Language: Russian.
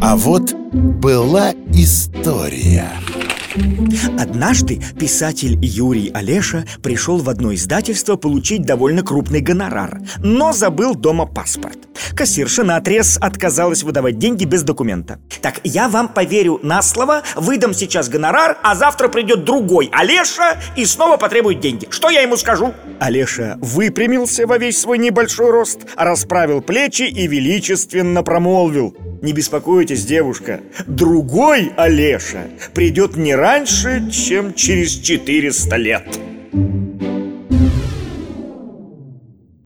А вот была история Однажды писатель Юрий Олеша пришел в одно издательство получить довольно крупный гонорар, но забыл дома паспорт. Кассирша на отрез отказалась выдавать деньги без документа. Так, я вам поверю на слово, выдам сейчас гонорар, а завтра придет другой Олеша и снова потребует деньги. Что я ему скажу? Олеша выпрямился во весь свой небольшой рост, расправил плечи и величественно промолвил. Не беспокойтесь, девушка, другой Олеша придет не раньше, чем через 400 лет.